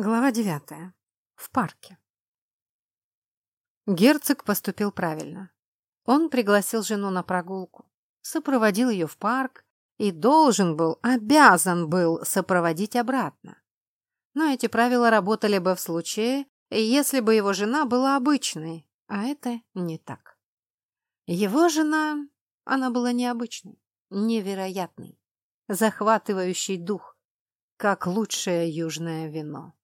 Глава девятая. В парке. Герцог поступил правильно. Он пригласил жену на прогулку, сопроводил ее в парк и должен был, обязан был сопроводить обратно. Но эти правила работали бы в случае, если бы его жена была обычной, а это не так. Его жена, она была необычной, невероятной, захватывающей дух, как лучшее южное вино.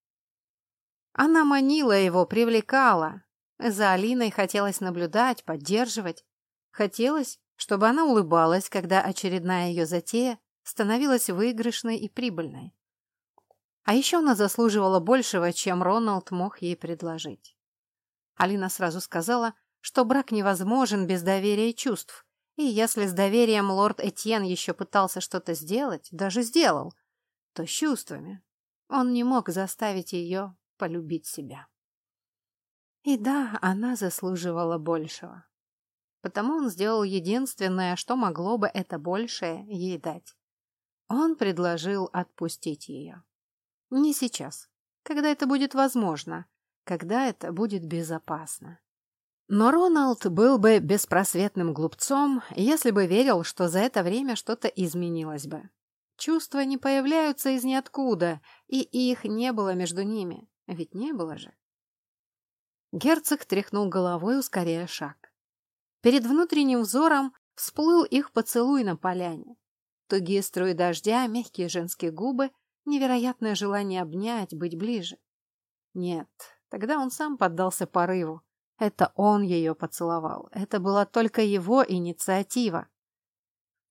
Она манила его, привлекала. За Алиной хотелось наблюдать, поддерживать. Хотелось, чтобы она улыбалась, когда очередная ее затея становилась выигрышной и прибыльной. А еще она заслуживала большего, чем Роналд мог ей предложить. Алина сразу сказала, что брак невозможен без доверия чувств, и если с доверием лорд Этьен еще пытался что-то сделать, даже сделал, то с чувствами. Он не мог заставить ее полюбить себя. И да, она заслуживала большего. Потому он сделал единственное, что могло бы это большее ей дать. Он предложил отпустить ее. Не сейчас, когда это будет возможно, когда это будет безопасно. Но Роналд был бы беспросветным глупцом, если бы верил, что за это время что-то изменилось бы. Чувства не появляются из ниоткуда, и их не было между ними. Ведь не было же. Герцог тряхнул головой, ускоряя шаг. Перед внутренним взором всплыл их поцелуй на поляне. Тугие струи дождя, мягкие женские губы, невероятное желание обнять, быть ближе. Нет, тогда он сам поддался порыву. Это он ее поцеловал. Это была только его инициатива.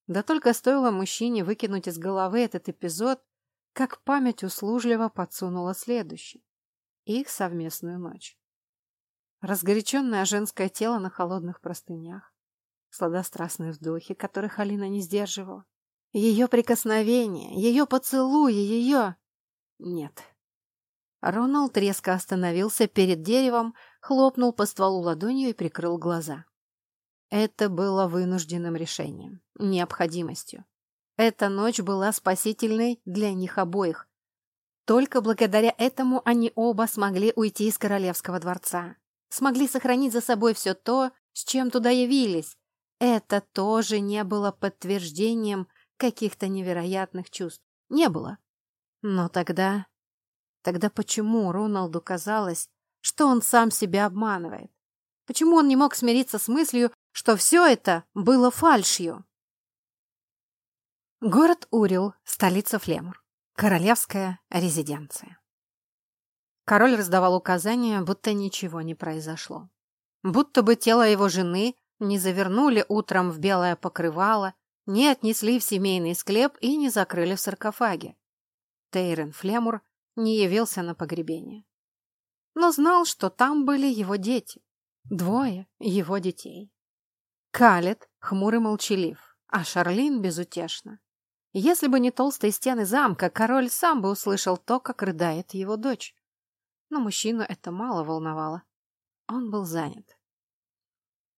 Да только стоило мужчине выкинуть из головы этот эпизод, как память услужливо подсунула следующий их совместную ночь. Разгоряченное женское тело на холодных простынях, сладострастные вздохи, которых Алина не сдерживала, ее прикосновение, ее поцелуи, ее... Нет. Роналд резко остановился перед деревом, хлопнул по стволу ладонью и прикрыл глаза. Это было вынужденным решением, необходимостью. Эта ночь была спасительной для них обоих, только благодаря этому они оба смогли уйти из королевского дворца. Смогли сохранить за собой все то, с чем туда явились. Это тоже не было подтверждением каких-то невероятных чувств. Не было. Но тогда... Тогда почему Роналду казалось, что он сам себя обманывает? Почему он не мог смириться с мыслью, что все это было фальшью? Город Урил, столица Флемур. Королевская резиденция. Король раздавал указания, будто ничего не произошло. Будто бы тело его жены не завернули утром в белое покрывало, не отнесли в семейный склеп и не закрыли в саркофаге. Тейрен Флемур не явился на погребение. Но знал, что там были его дети. Двое его детей. Калет хмурый молчалив, а Шарлин безутешна. Если бы не толстые стены замка, король сам бы услышал то, как рыдает его дочь. Но мужчину это мало волновало. Он был занят.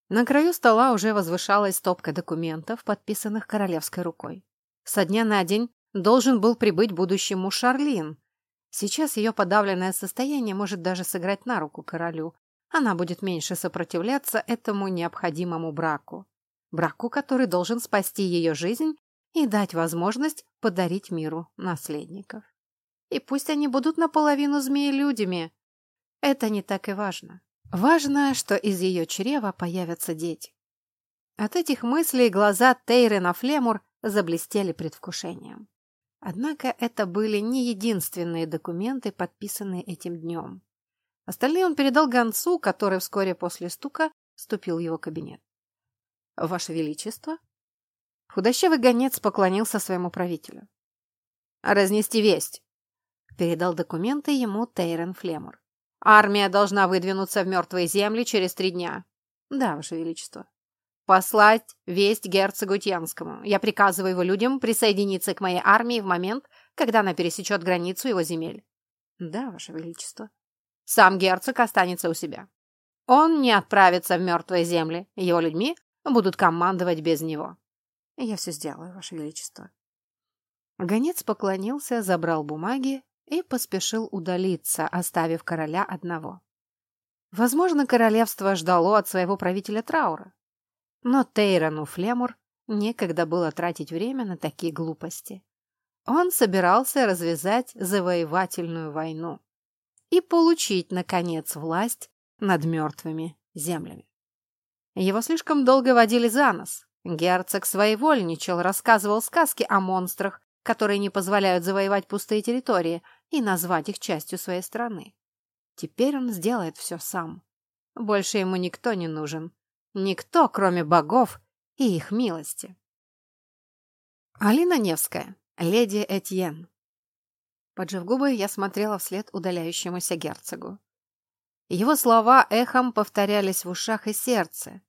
На краю стола уже возвышалась стопка документов, подписанных королевской рукой. Со дня на день должен был прибыть будущий муж Шарлин. Сейчас ее подавленное состояние может даже сыграть на руку королю. Она будет меньше сопротивляться этому необходимому браку. Браку, который должен спасти ее жизнь и дать возможность подарить миру наследников. И пусть они будут наполовину змеи-людями. Это не так и важно. Важно, что из ее чрева появятся дети. От этих мыслей глаза Тейрена Флемур заблестели предвкушением. Однако это были не единственные документы, подписанные этим днем. Остальные он передал гонцу, который вскоре после стука вступил в его кабинет. «Ваше Величество», Худощавый гонец поклонился своему правителю. «Разнести весть!» Передал документы ему Тейрен Флемур. «Армия должна выдвинуться в мертвые земли через три дня». «Да, Ваше Величество». «Послать весть герцогу Тьянскому. Я приказываю его людям присоединиться к моей армии в момент, когда она пересечет границу его земель». «Да, Ваше Величество». «Сам герцог останется у себя. Он не отправится в мертвые земли. Его людьми будут командовать без него». Я все сделаю, Ваше Величество. Гонец поклонился, забрал бумаги и поспешил удалиться, оставив короля одного. Возможно, королевство ждало от своего правителя траура. Но Тейрону Флемур некогда было тратить время на такие глупости. Он собирался развязать завоевательную войну и получить, наконец, власть над мертвыми землями. Его слишком долго водили за нос. Герцог своевольничал, рассказывал сказки о монстрах, которые не позволяют завоевать пустые территории и назвать их частью своей страны. Теперь он сделает все сам. Больше ему никто не нужен. Никто, кроме богов и их милости. Алина Невская, леди Этьен. Поджав губы, я смотрела вслед удаляющемуся герцогу. Его слова эхом повторялись в ушах и сердце.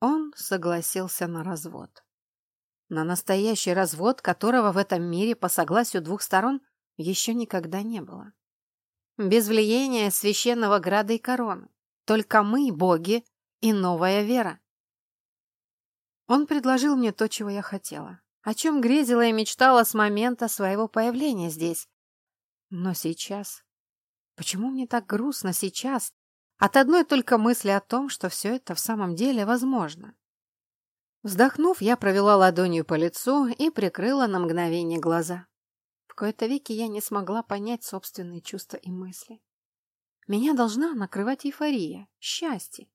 Он согласился на развод. На настоящий развод, которого в этом мире по согласию двух сторон еще никогда не было. Без влияния священного града и короны. Только мы, боги, и новая вера. Он предложил мне то, чего я хотела, о чем грезила и мечтала с момента своего появления здесь. Но сейчас... Почему мне так грустно сейчас? От одной только мысли о том, что все это в самом деле возможно. Вздохнув, я провела ладонью по лицу и прикрыла на мгновение глаза. В кои-то веки я не смогла понять собственные чувства и мысли. Меня должна накрывать эйфория, счастье.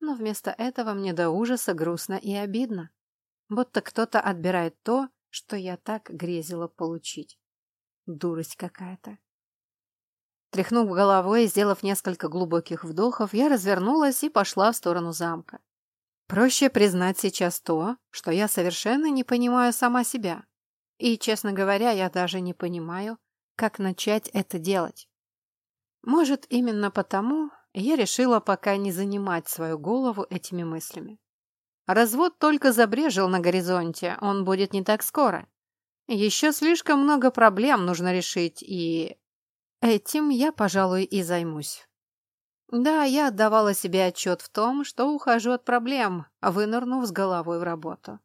Но вместо этого мне до ужаса грустно и обидно. Будто кто-то отбирает то, что я так грезила получить. Дурость какая-то. Тряхнув головой и сделав несколько глубоких вдохов, я развернулась и пошла в сторону замка. Проще признать сейчас то, что я совершенно не понимаю сама себя. И, честно говоря, я даже не понимаю, как начать это делать. Может, именно потому я решила пока не занимать свою голову этими мыслями. Развод только забрежил на горизонте, он будет не так скоро. Еще слишком много проблем нужно решить, и... Этим я, пожалуй, и займусь. Да, я отдавала себе отчет в том, что ухожу от проблем, вынырнув с головой в работу.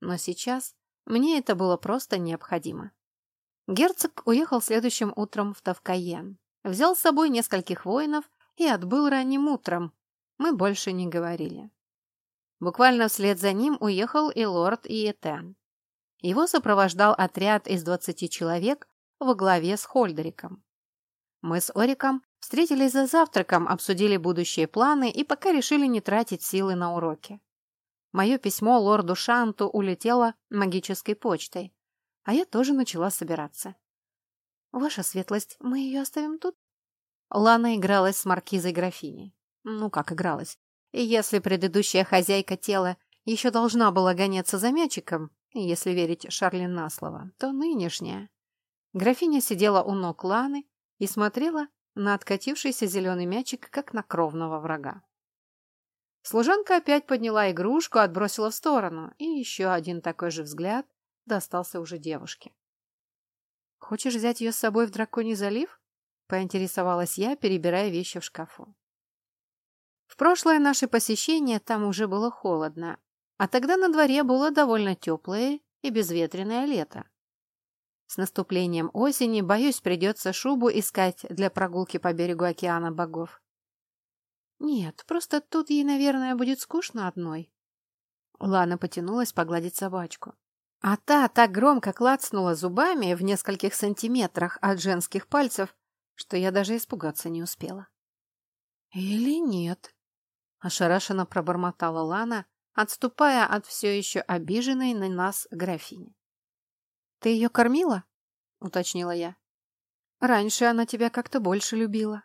Но сейчас мне это было просто необходимо. Герцог уехал следующим утром в Тавкаен. Взял с собой нескольких воинов и отбыл ранним утром. Мы больше не говорили. Буквально вслед за ним уехал и лорд Иетен. Его сопровождал отряд из двадцати человек во главе с Хольдериком. Мы с Ориком встретились за завтраком, обсудили будущие планы и пока решили не тратить силы на уроки. Мое письмо лорду Шанту улетело магической почтой, а я тоже начала собираться. «Ваша светлость, мы ее оставим тут?» Лана игралась с маркизой графиней. Ну, как игралась. И если предыдущая хозяйка тела еще должна была гоняться за мячиком, если верить Шарлин на слово, то нынешняя. Графиня сидела у ног Ланы и смотрела на откатившийся зеленый мячик, как на кровного врага. Служанка опять подняла игрушку, отбросила в сторону, и еще один такой же взгляд достался уже девушке. «Хочешь взять ее с собой в Драконий залив?» поинтересовалась я, перебирая вещи в шкафу. В прошлое наше посещение там уже было холодно, а тогда на дворе было довольно теплое и безветренное лето. С наступлением осени, боюсь, придется шубу искать для прогулки по берегу океана богов. Нет, просто тут ей, наверное, будет скучно одной. Лана потянулась погладить собачку. А та так громко клацнула зубами в нескольких сантиметрах от женских пальцев, что я даже испугаться не успела. «Или нет?» — ошарашенно пробормотала Лана, отступая от все еще обиженной на нас графини. «Ты ее кормила?» — уточнила я. «Раньше она тебя как-то больше любила».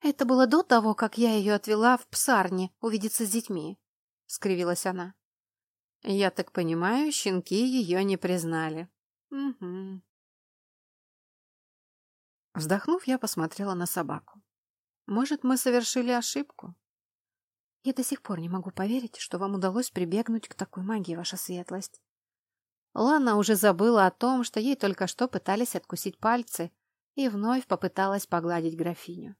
«Это было до того, как я ее отвела в псарне увидеться с детьми», — скривилась она. «Я так понимаю, щенки ее не признали». «Угу», Вздохнув, я посмотрела на собаку. Может, мы совершили ошибку? Я до сих пор не могу поверить, что вам удалось прибегнуть к такой магии, ваша светлость. Лана уже забыла о том, что ей только что пытались откусить пальцы, и вновь попыталась погладить графиню.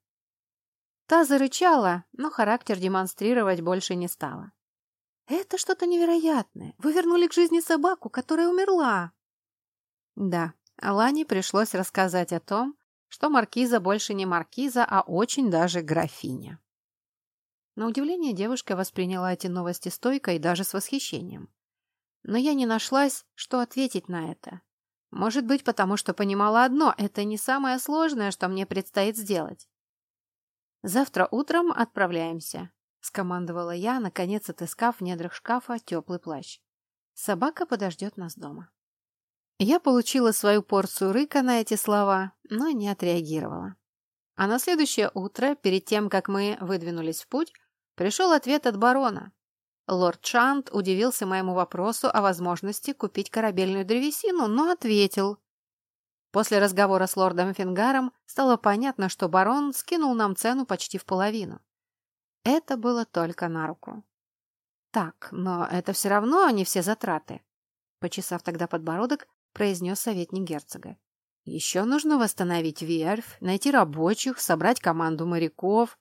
Та зарычала, но характер демонстрировать больше не стала. «Это что-то невероятное. Вы вернули к жизни собаку, которая умерла». «Да, Лане пришлось рассказать о том, что маркиза больше не маркиза, а очень даже графиня. На удивление девушка восприняла эти новости стойко и даже с восхищением. Но я не нашлась, что ответить на это. Может быть, потому что понимала одно – это не самое сложное, что мне предстоит сделать. «Завтра утром отправляемся», – скомандовала я, наконец отыскав в недрах шкафа теплый плащ. «Собака подождет нас дома». Я получила свою порцию рыка на эти слова, но не отреагировала. А на следующее утро, перед тем, как мы выдвинулись в путь, пришел ответ от барона. Лорд Шант удивился моему вопросу о возможности купить корабельную древесину, но ответил. После разговора с лордом Фингаром стало понятно, что барон скинул нам цену почти в половину. Это было только на руку. Так, но это все равно не все затраты. Почесав тогда подбородок, произнес советник герцога. Еще нужно восстановить верфь, найти рабочих, собрать команду моряков.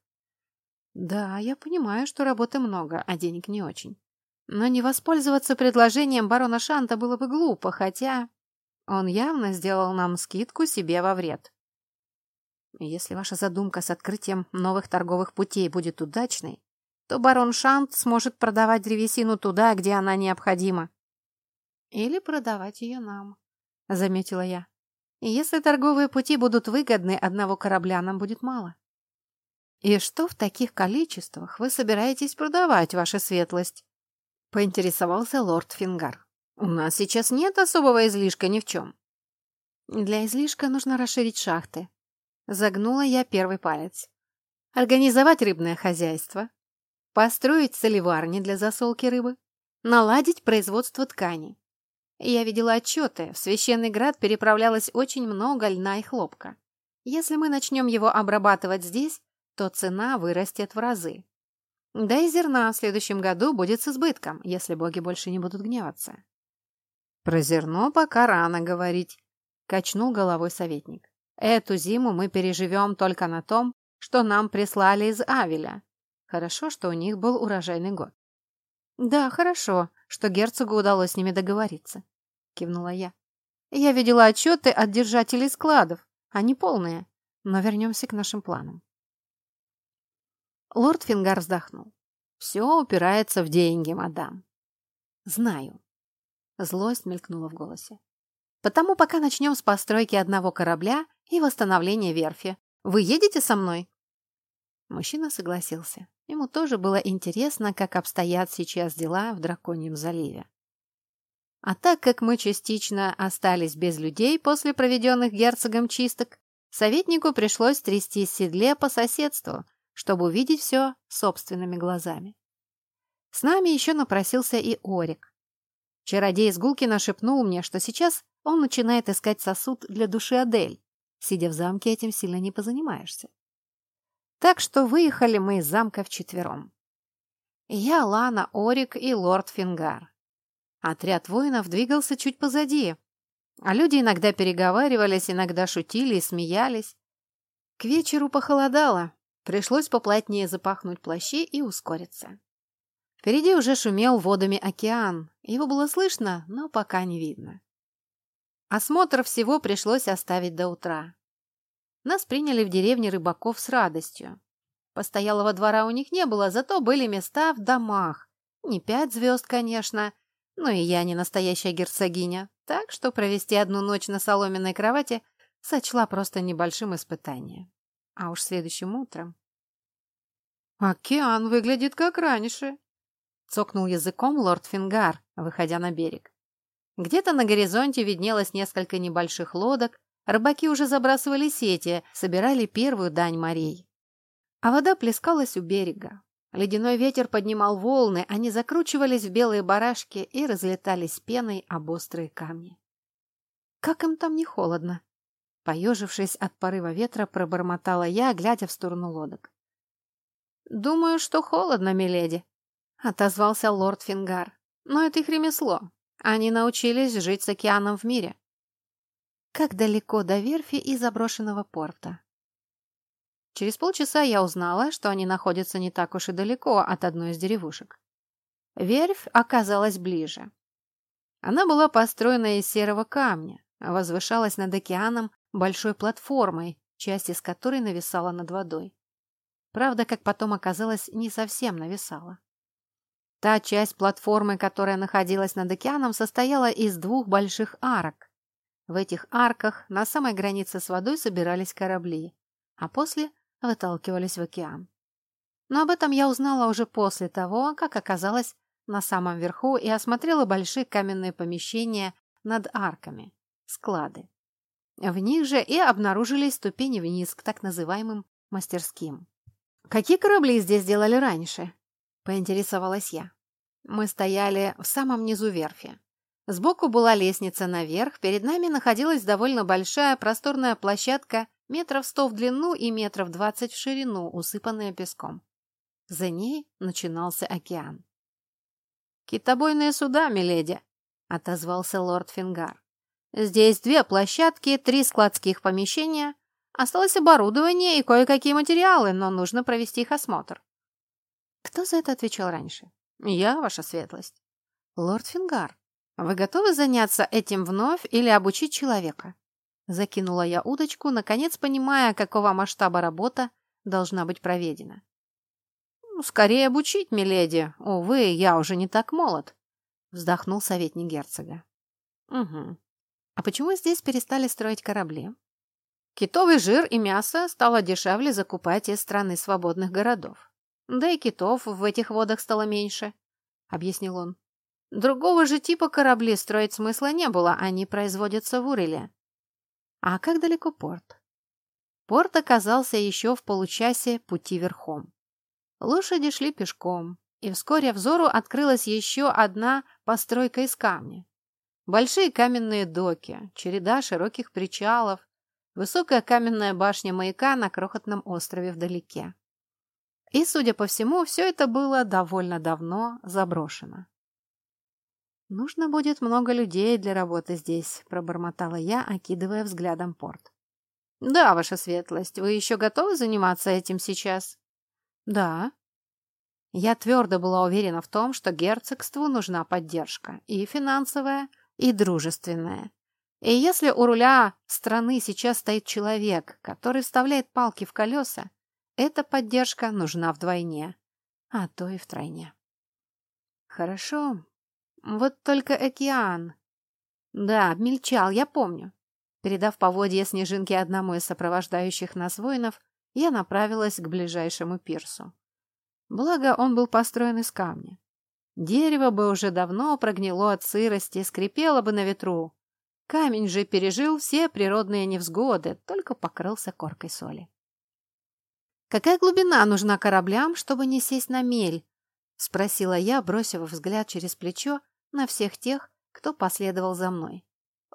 Да, я понимаю, что работы много, а денег не очень. Но не воспользоваться предложением барона Шанта было бы глупо, хотя он явно сделал нам скидку себе во вред. Если ваша задумка с открытием новых торговых путей будет удачной, то барон Шант сможет продавать древесину туда, где она необходима. Или продавать ее нам, — заметила я. Если торговые пути будут выгодны, одного корабля нам будет мало. «И что в таких количествах вы собираетесь продавать, ваша светлость?» — поинтересовался лорд Фингар. «У нас сейчас нет особого излишка ни в чем». «Для излишка нужно расширить шахты». Загнула я первый палец. «Организовать рыбное хозяйство, построить соливарни для засолки рыбы, наладить производство ткани. Я видела отчеты, в Священный Град переправлялось очень много льна и хлопка. Если мы начнем его обрабатывать здесь, то цена вырастет в разы. Да и зерна в следующем году будет с избытком, если боги больше не будут гневаться. Про зерно пока рано говорить, качнул головой советник. Эту зиму мы переживем только на том, что нам прислали из Авеля. Хорошо, что у них был урожайный год. Да, хорошо, что герцогу удалось с ними договориться, кивнула я. Я видела отчеты от держателей складов, они полные, но вернемся к нашим планам. Лорд Фингар вздохнул. «Все упирается в деньги, мадам». «Знаю». Злость мелькнула в голосе. «Потому пока начнем с постройки одного корабля и восстановления верфи. Вы едете со мной?» Мужчина согласился. Ему тоже было интересно, как обстоят сейчас дела в Драконьем заливе. А так как мы частично остались без людей после проведенных герцогом чисток, советнику пришлось трясти седле по соседству, чтобы увидеть все собственными глазами. С нами еще напросился и Орик. Чародей из Гулкина шепнул мне, что сейчас он начинает искать сосуд для души Адель. Сидя в замке, этим сильно не позанимаешься. Так что выехали мы из замка вчетвером. Я, Лана, Орик и лорд Фингар. Отряд воинов двигался чуть позади, а люди иногда переговаривались, иногда шутили и смеялись. К вечеру похолодало, Пришлось поплотнее запахнуть плащи и ускориться. Впереди уже шумел водами океан. Его было слышно, но пока не видно. Осмотр всего пришлось оставить до утра. Нас приняли в деревне рыбаков с радостью. Постоялого двора у них не было, зато были места в домах. Не пять звезд, конечно, но и я не настоящая герцогиня, так что провести одну ночь на соломенной кровати сочла просто небольшим испытанием. А уж следующим утром... «Океан выглядит как раньше», — цокнул языком лорд Фингар, выходя на берег. Где-то на горизонте виднелось несколько небольших лодок, рыбаки уже забрасывали сети, собирали первую дань морей. А вода плескалась у берега. Ледяной ветер поднимал волны, они закручивались в белые барашки и разлетались пеной об острые камни. Как им там не холодно? Поежившись от порыва ветра, пробормотала я, глядя в сторону лодок. «Думаю, что холодно, миледи», — отозвался лорд Фингар. «Но это их ремесло. Они научились жить с океаном в мире». «Как далеко до верфи и заброшенного порта?» Через полчаса я узнала, что они находятся не так уж и далеко от одной из деревушек. Верфь оказалась ближе. Она была построена из серого камня, возвышалась над океаном большой платформой, часть из которой нависала над водой. Правда, как потом оказалось, не совсем нависала. Та часть платформы, которая находилась над океаном, состояла из двух больших арок. В этих арках на самой границе с водой собирались корабли, а после выталкивались в океан. Но об этом я узнала уже после того, как оказалась на самом верху и осмотрела большие каменные помещения над арками, склады. В них же и обнаружились ступени вниз к так называемым мастерским. «Какие корабли здесь делали раньше?» – поинтересовалась я. Мы стояли в самом низу верфи. Сбоку была лестница наверх, перед нами находилась довольно большая просторная площадка метров сто в длину и метров двадцать в ширину, усыпанная песком. За ней начинался океан. «Китобойные суда, миледи», — отозвался лорд Фингар. «Здесь две площадки, три складских помещения. Осталось оборудование и кое-какие материалы, но нужно провести их осмотр». Кто за это отвечал раньше? «Я, ваша светлость». «Лорд Фингар, вы готовы заняться этим вновь или обучить человека?» Закинула я удочку, наконец понимая, какого масштаба работа должна быть проведена. «Скорее обучить, миледи. Увы, я уже не так молод», — вздохнул советник герцога. «Угу. А почему здесь перестали строить корабли?» Китовый жир и мясо стало дешевле закупать из страны свободных городов. Да и китов в этих водах стало меньше, — объяснил он. Другого же типа корабли строить смысла не было, они производятся в Уреле. А как далеко порт? Порт оказался еще в получасе пути верхом. Лошади шли пешком, и вскоре взору открылась еще одна постройка из камня. Большие каменные доки, череда широких причалов, высокая каменная башня маяка на крохотном острове вдалеке. И, судя по всему, все это было довольно давно заброшено. «Нужно будет много людей для работы здесь», — пробормотала я, окидывая взглядом порт. «Да, ваша светлость, вы еще готовы заниматься этим сейчас?» Да. Я твердо была уверена в том, что герцогству нужна поддержка, и финансовая, и дружественная. И если у руля страны сейчас стоит человек, который вставляет палки в колеса, эта поддержка нужна вдвойне, а то и втройне. Хорошо. Вот только океан. Да, обмельчал, я помню. Передав поводья снежинки одному из сопровождающих нас воинов, я направилась к ближайшему пирсу. Благо, он был построен из камня. Дерево бы уже давно прогнило от сырости, скрипело бы на ветру. Камень же пережил все природные невзгоды, только покрылся коркой соли. «Какая глубина нужна кораблям, чтобы не сесть на мель?» — спросила я, бросив взгляд через плечо на всех тех, кто последовал за мной.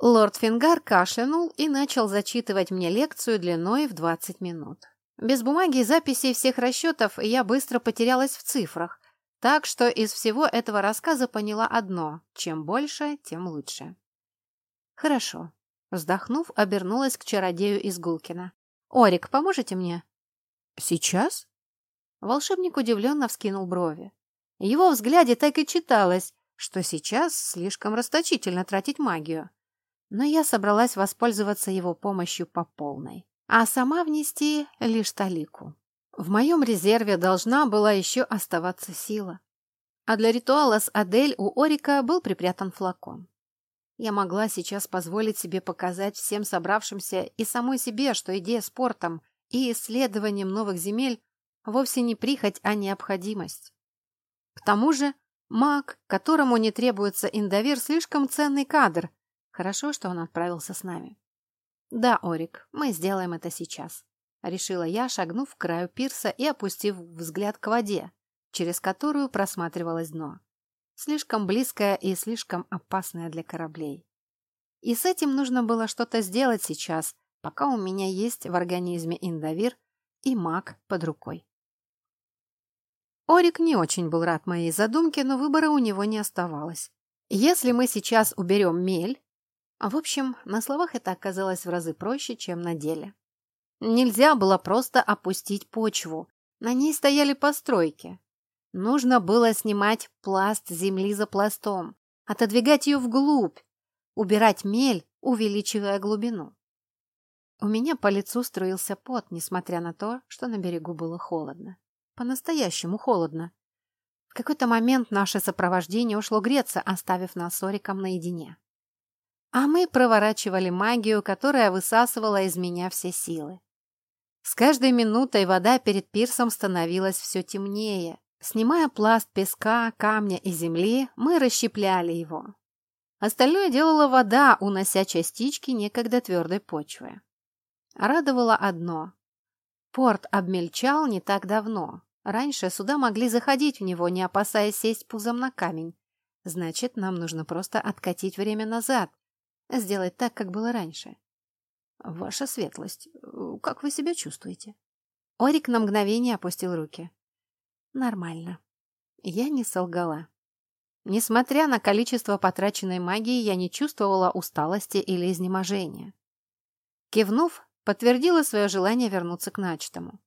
Лорд Фингар кашлянул и начал зачитывать мне лекцию длиной в двадцать минут. Без бумаги и записей всех расчетов я быстро потерялась в цифрах, так что из всего этого рассказа поняла одно – чем больше, тем лучше. «Хорошо», – вздохнув, обернулась к чародею из Гулкина. «Орик, поможете мне?» «Сейчас?» Волшебник удивленно вскинул брови. Его взгляде так и читалось, что сейчас слишком расточительно тратить магию. Но я собралась воспользоваться его помощью по полной а сама внести лишь талику. В моем резерве должна была еще оставаться сила. А для ритуала с Адель у Орика был припрятан флакон. Я могла сейчас позволить себе показать всем собравшимся и самой себе, что идея спортом и исследованием новых земель вовсе не прихоть, а необходимость. К тому же маг, которому не требуется индовир, слишком ценный кадр. Хорошо, что он отправился с нами. «Да, Орик, мы сделаем это сейчас», — решила я, шагнув к краю пирса и опустив взгляд к воде, через которую просматривалось дно. Слишком близкое и слишком опасное для кораблей. И с этим нужно было что-то сделать сейчас, пока у меня есть в организме индовир и маг под рукой. Орик не очень был рад моей задумке, но выбора у него не оставалось. Если мы сейчас уберем мель, а в общем, на словах это оказалось в разы проще, чем на деле. Нельзя было просто опустить почву. На ней стояли постройки. Нужно было снимать пласт земли за пластом, отодвигать ее вглубь, убирать мель, увеличивая глубину. У меня по лицу струился пот, несмотря на то, что на берегу было холодно. По-настоящему холодно. В какой-то момент наше сопровождение ушло греться, оставив нас с Ориком наедине. А мы проворачивали магию, которая высасывала из меня все силы. С каждой минутой вода перед пирсом становилась все темнее. Снимая пласт песка, камня и земли, мы расщепляли его. Остальное делала вода, унося частички некогда твердой почвы. Радовало одно. Порт обмельчал не так давно. Раньше сюда могли заходить в него, не опасаясь сесть пузом на камень. Значит, нам нужно просто откатить время назад, сделать так, как было раньше. Ваша светлость, как вы себя чувствуете? Орик на мгновение опустил руки. Нормально. Я не солгала. Несмотря на количество потраченной магии, я не чувствовала усталости или изнеможения. Кивнув, подтвердила свое желание вернуться к начатому.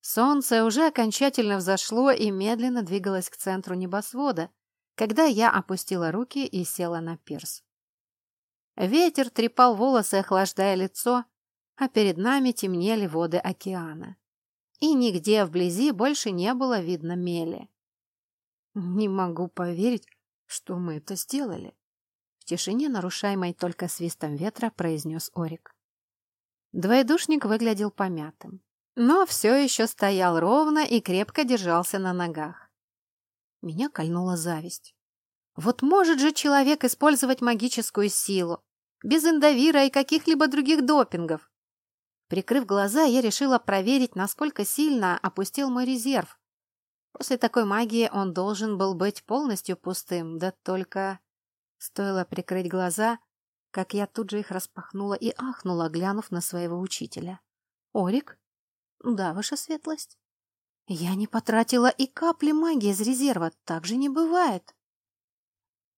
Солнце уже окончательно взошло и медленно двигалось к центру небосвода, когда я опустила руки и села на пирс. Ветер трепал волосы, охлаждая лицо, а перед нами темнели воды океана. И нигде вблизи больше не было видно мели. Не могу поверить, что мы это сделали. В тишине, нарушаемой только свистом ветра, произнес Орик. Двоедушник выглядел помятым, но все еще стоял ровно и крепко держался на ногах. Меня кольнула зависть. Вот может же человек использовать магическую силу, без индовира и каких-либо других допингов. Прикрыв глаза, я решила проверить, насколько сильно опустил мой резерв. После такой магии он должен был быть полностью пустым, да только... Стоило прикрыть глаза, как я тут же их распахнула и ахнула, глянув на своего учителя. «Орик?» «Да, ваша светлость». «Я не потратила и капли магии из резерва, так же не бывает».